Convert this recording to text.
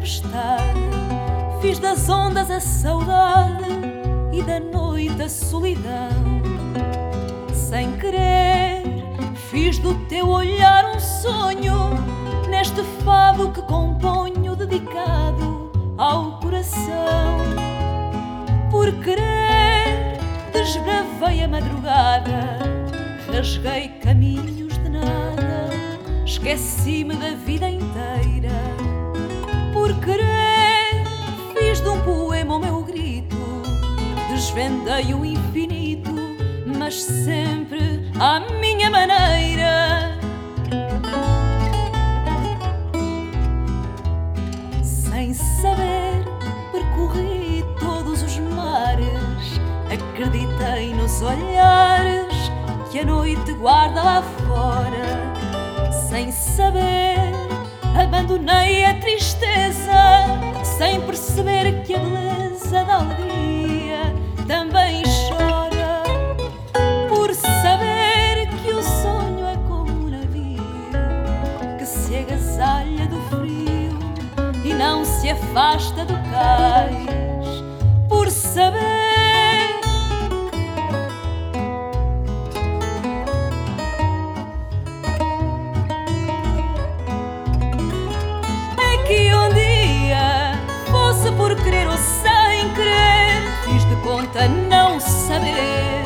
tempestade, fiz das ondas a saudade e da noite a solidão. Sem querer, fiz do teu olhar um sonho, neste fado que componho, dedicado ao coração. Por querer, desbravei a madrugada, rasguei caminhos de nada, esqueci-me da vida inteira. Desvendei o infinito, mas sempre à minha maneira. Sem saber, percorri todos os mares, acreditei nos olhares que a noite guarda lá fora. Sem saber, abandonei a tristeza, sem perceber que e não se afasta do cais. Por saber. É que um dia, fosse por querer ou sem querer, fiz de conta não saber